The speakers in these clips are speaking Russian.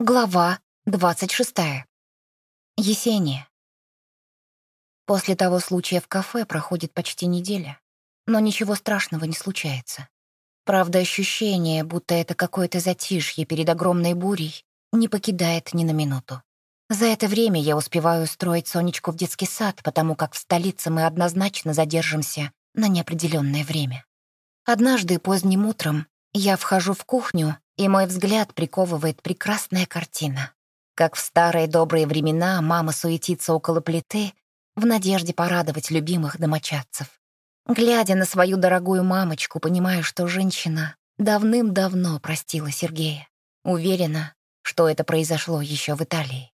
Глава 26. Есения. После того случая в кафе проходит почти неделя, но ничего страшного не случается. Правда, ощущение, будто это какое-то затишье перед огромной бурей, не покидает ни на минуту. За это время я успеваю устроить Сонечку в детский сад, потому как в столице мы однозначно задержимся на неопределенное время. Однажды поздним утром я вхожу в кухню и мой взгляд приковывает прекрасная картина. Как в старые добрые времена мама суетится около плиты в надежде порадовать любимых домочадцев. Глядя на свою дорогую мамочку, понимаю, что женщина давным-давно простила Сергея. Уверена, что это произошло еще в Италии.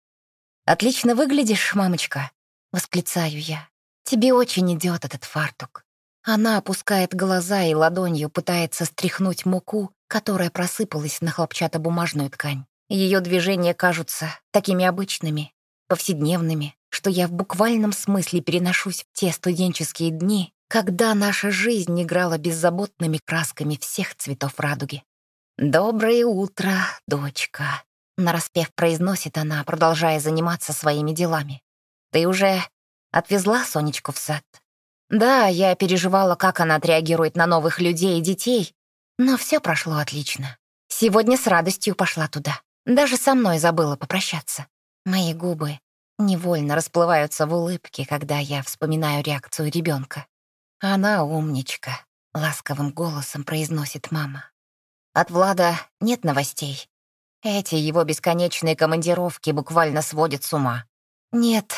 «Отлично выглядишь, мамочка», — восклицаю я. «Тебе очень идет этот фартук». Она опускает глаза и ладонью пытается стряхнуть муку, которая просыпалась на хлопчатобумажную ткань. Ее движения кажутся такими обычными, повседневными, что я в буквальном смысле переношусь в те студенческие дни, когда наша жизнь играла беззаботными красками всех цветов радуги. «Доброе утро, дочка», — нараспев произносит она, продолжая заниматься своими делами. «Ты уже отвезла Сонечку в сад?» Да, я переживала, как она отреагирует на новых людей и детей, но все прошло отлично. Сегодня с радостью пошла туда. Даже со мной забыла попрощаться. Мои губы невольно расплываются в улыбке, когда я вспоминаю реакцию ребенка. Она умничка, ласковым голосом произносит мама. От Влада нет новостей. Эти его бесконечные командировки буквально сводят с ума. Нет,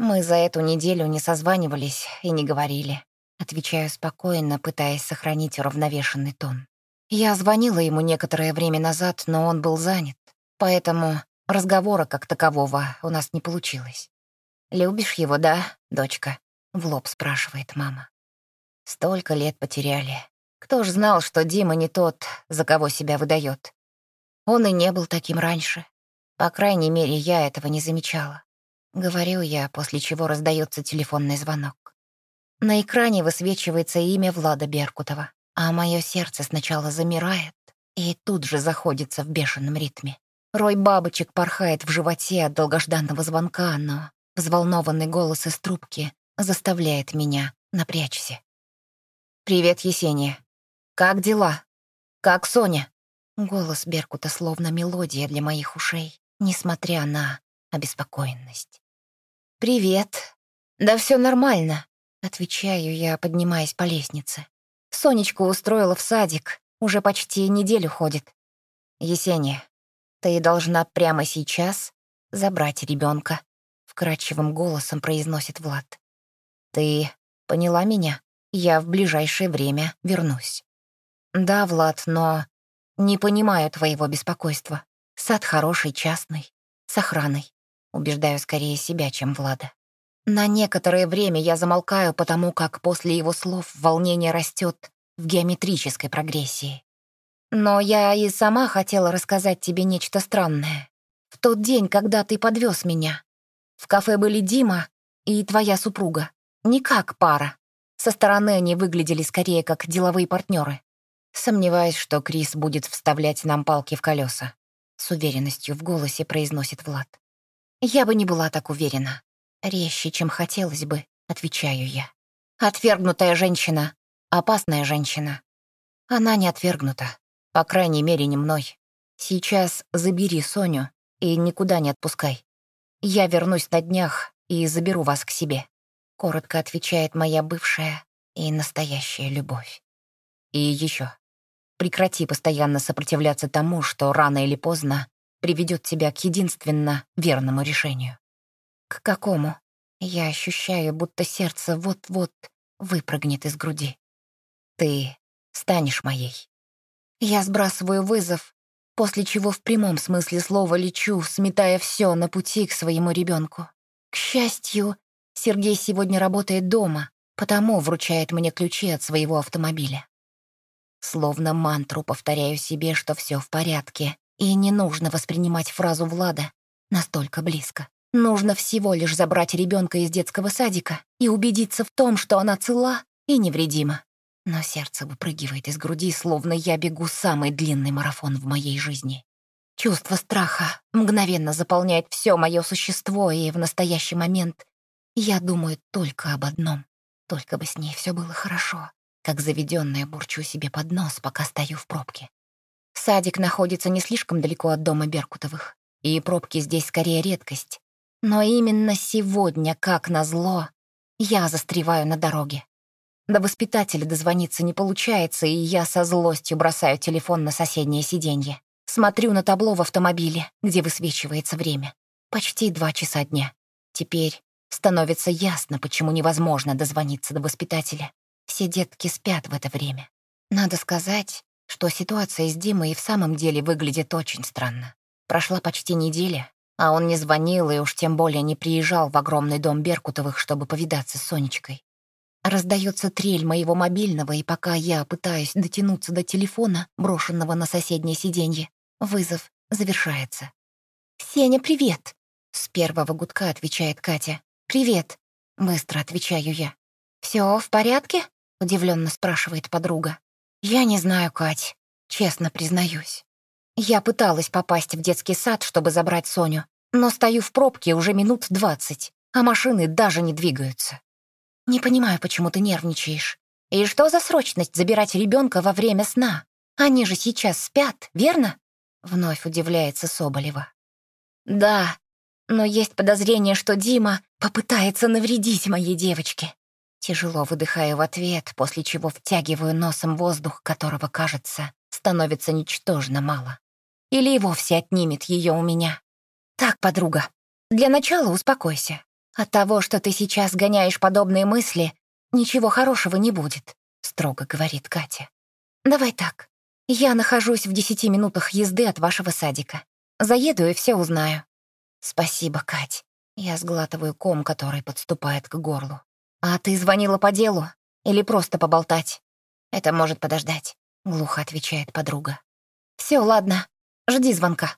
мы за эту неделю не созванивались и не говорили. Отвечаю спокойно, пытаясь сохранить уравновешенный тон. Я звонила ему некоторое время назад, но он был занят, поэтому разговора как такового у нас не получилось. «Любишь его, да, дочка?» — в лоб спрашивает мама. «Столько лет потеряли. Кто ж знал, что Дима не тот, за кого себя выдает? Он и не был таким раньше. По крайней мере, я этого не замечала. Говорю я, после чего раздается телефонный звонок. На экране высвечивается имя Влада Беркутова, а мое сердце сначала замирает и тут же заходится в бешеном ритме. Рой бабочек порхает в животе от долгожданного звонка, но взволнованный голос из трубки заставляет меня напрячься. «Привет, Есения. Как дела? Как Соня?» Голос Беркута словно мелодия для моих ушей, несмотря на обеспокоенность. «Привет. Да все нормально», — отвечаю я, поднимаясь по лестнице. Сонечку устроила в садик, уже почти неделю ходит. «Есения, ты должна прямо сейчас забрать ребенка, вкрадчивым голосом произносит Влад. «Ты поняла меня? Я в ближайшее время вернусь». «Да, Влад, но не понимаю твоего беспокойства. Сад хороший, частный, с охраной. Убеждаю скорее себя, чем Влада. На некоторое время я замолкаю, потому как после его слов волнение растет в геометрической прогрессии. Но я и сама хотела рассказать тебе нечто странное. В тот день, когда ты подвез меня, в кафе были Дима и твоя супруга. Не как пара. Со стороны они выглядели скорее как деловые партнеры. Сомневаюсь, что Крис будет вставлять нам палки в колеса. С уверенностью в голосе произносит Влад. Я бы не была так уверена. Резче, чем хотелось бы, отвечаю я. Отвергнутая женщина. Опасная женщина. Она не отвергнута. По крайней мере, не мной. Сейчас забери Соню и никуда не отпускай. Я вернусь на днях и заберу вас к себе. Коротко отвечает моя бывшая и настоящая любовь. И еще. Прекрати постоянно сопротивляться тому, что рано или поздно приведет тебя к единственно верному решению. К какому? Я ощущаю, будто сердце вот-вот выпрыгнет из груди. Ты станешь моей. Я сбрасываю вызов, после чего в прямом смысле слова лечу, сметая все на пути к своему ребенку. К счастью, Сергей сегодня работает дома, потому вручает мне ключи от своего автомобиля. Словно мантру повторяю себе, что все в порядке, и не нужно воспринимать фразу Влада настолько близко. Нужно всего лишь забрать ребенка из детского садика и убедиться в том, что она цела и невредима. Но сердце выпрыгивает из груди, словно я бегу самый длинный марафон в моей жизни. Чувство страха мгновенно заполняет все мое существо, и в настоящий момент я думаю только об одном. Только бы с ней все было хорошо. Как заведенная бурчу себе под нос, пока стою в пробке. Садик находится не слишком далеко от дома Беркутовых, и пробки здесь скорее редкость. Но именно сегодня, как назло, я застреваю на дороге. До воспитателя дозвониться не получается, и я со злостью бросаю телефон на соседнее сиденье. Смотрю на табло в автомобиле, где высвечивается время. Почти два часа дня. Теперь становится ясно, почему невозможно дозвониться до воспитателя. Все детки спят в это время. Надо сказать, что ситуация с Димой и в самом деле выглядит очень странно. Прошла почти неделя, а он не звонил и уж тем более не приезжал в огромный дом Беркутовых, чтобы повидаться с Сонечкой. Раздается трель моего мобильного, и пока я пытаюсь дотянуться до телефона, брошенного на соседнее сиденье, вызов завершается. «Сеня, привет!» С первого гудка отвечает Катя. «Привет!» Быстро отвечаю я. «Все в порядке?» — удивленно спрашивает подруга. «Я не знаю, Кать, честно признаюсь. Я пыталась попасть в детский сад, чтобы забрать Соню, но стою в пробке уже минут двадцать, а машины даже не двигаются. Не понимаю, почему ты нервничаешь. И что за срочность забирать ребенка во время сна? Они же сейчас спят, верно?» Вновь удивляется Соболева. «Да, но есть подозрение, что Дима попытается навредить моей девочке. Тяжело выдыхаю в ответ, после чего втягиваю носом воздух, которого, кажется, становится ничтожно мало. Или и вовсе отнимет ее у меня. Так, подруга, для начала успокойся. От того, что ты сейчас гоняешь подобные мысли, ничего хорошего не будет, строго говорит Катя. Давай так. Я нахожусь в десяти минутах езды от вашего садика. Заеду и все узнаю. Спасибо, Кать. Я сглатываю ком, который подступает к горлу. «А ты звонила по делу? Или просто поболтать?» «Это может подождать», — глухо отвечает подруга. «Все, ладно, жди звонка».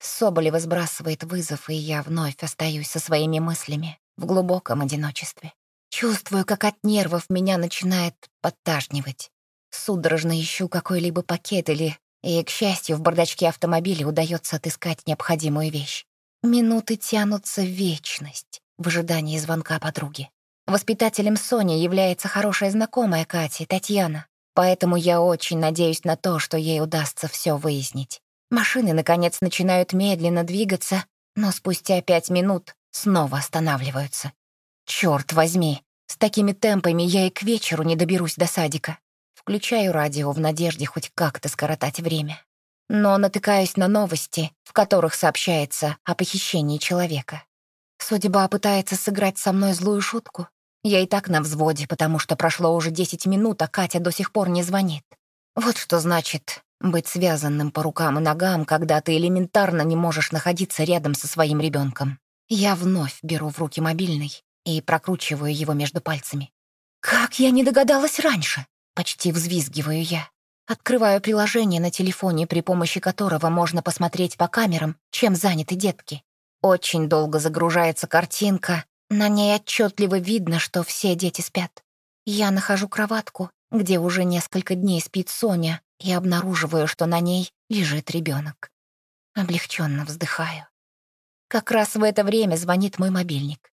Соболева сбрасывает вызов, и я вновь остаюсь со своими мыслями в глубоком одиночестве. Чувствую, как от нервов меня начинает подташнивать. Судорожно ищу какой-либо пакет или... И, к счастью, в бардачке автомобиля удается отыскать необходимую вещь. Минуты тянутся в вечность в ожидании звонка подруги. Воспитателем Сони является хорошая знакомая Кати, Татьяна. Поэтому я очень надеюсь на то, что ей удастся все выяснить. Машины, наконец, начинают медленно двигаться, но спустя пять минут снова останавливаются. Черт возьми, с такими темпами я и к вечеру не доберусь до садика. Включаю радио в надежде хоть как-то скоротать время. Но натыкаюсь на новости, в которых сообщается о похищении человека. Судьба пытается сыграть со мной злую шутку. Я и так на взводе, потому что прошло уже 10 минут, а Катя до сих пор не звонит. Вот что значит быть связанным по рукам и ногам, когда ты элементарно не можешь находиться рядом со своим ребенком. Я вновь беру в руки мобильный и прокручиваю его между пальцами. «Как я не догадалась раньше?» Почти взвизгиваю я. Открываю приложение на телефоне, при помощи которого можно посмотреть по камерам, чем заняты детки. Очень долго загружается картинка, на ней отчетливо видно, что все дети спят. Я нахожу кроватку, где уже несколько дней спит Соня, и обнаруживаю, что на ней лежит ребенок. Облегченно вздыхаю. Как раз в это время звонит мой мобильник.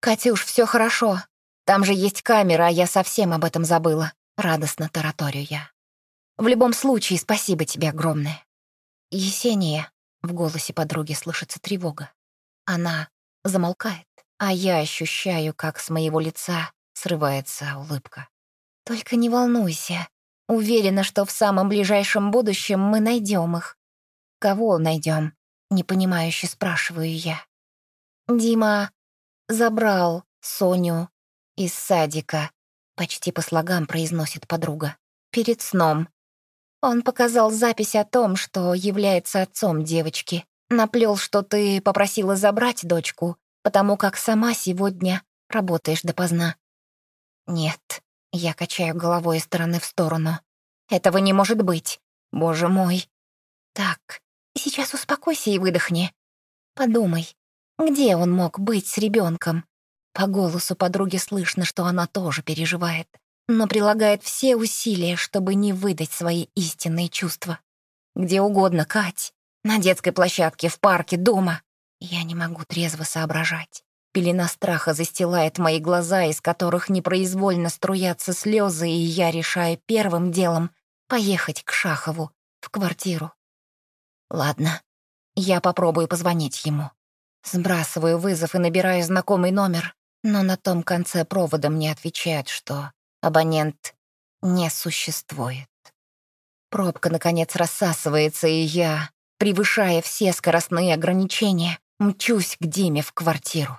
«Катюш, все хорошо. Там же есть камера, а я совсем об этом забыла», — радостно тараторю я. «В любом случае, спасибо тебе огромное». «Есения», — в голосе подруги слышится тревога. Она замолкает а я ощущаю, как с моего лица срывается улыбка. «Только не волнуйся. Уверена, что в самом ближайшем будущем мы найдем их». «Кого найдем? непонимающе спрашиваю я. «Дима забрал Соню из садика», — почти по слогам произносит подруга. «Перед сном. Он показал запись о том, что является отцом девочки. Наплел, что ты попросила забрать дочку, потому как сама сегодня работаешь допоздна. Нет, я качаю головой из стороны в сторону. Этого не может быть. Боже мой. Так, сейчас успокойся и выдохни. Подумай, где он мог быть с ребенком? По голосу подруги слышно, что она тоже переживает, но прилагает все усилия, чтобы не выдать свои истинные чувства. Где угодно, Кать. На детской площадке, в парке, дома. Я не могу трезво соображать. Пелена страха застилает мои глаза, из которых непроизвольно струятся слезы, и я решаю первым делом поехать к Шахову, в квартиру. Ладно, я попробую позвонить ему. Сбрасываю вызов и набираю знакомый номер, но на том конце провода мне отвечают, что абонент не существует. Пробка, наконец, рассасывается, и я, превышая все скоростные ограничения, мчусь к Диме в квартиру.